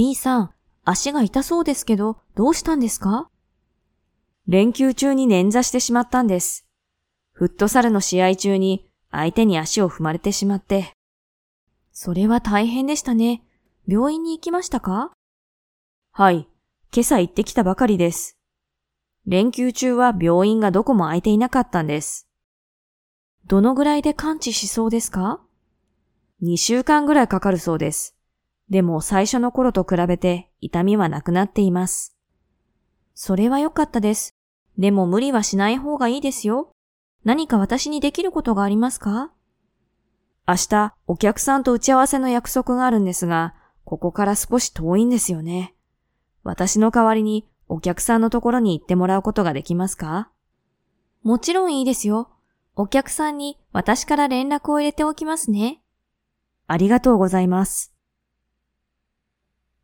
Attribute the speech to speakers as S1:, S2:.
S1: B さん、足が痛そうですけど、どうしたんですか？
S2: 連休中に捻挫してしまったんです。フットサルの試合中に相手に足を踏まれてしまって。
S1: それは大変でしたね。病院に行きましたか？
S2: はい。今朝行ってきたばかりです。連休中は病院がどこも空いていなかったんです。
S1: どのぐらいで完治しそうですか
S2: ?2 週間ぐらいかかるそうです。でも最初の頃と比べて痛みはなくなっています。
S1: それは良かったです。でも無理はしない方がいいですよ。何か私にできることがありますか？
S2: 明日お客さんと打ち合わせの約束があるんですが、ここから少し遠いんですよね。私の代わりにお客さんのところに行ってもらうことができますか？
S1: もちろんいいですよ。お客さんに私から連絡を入れておきますね。
S2: ありがとうございます。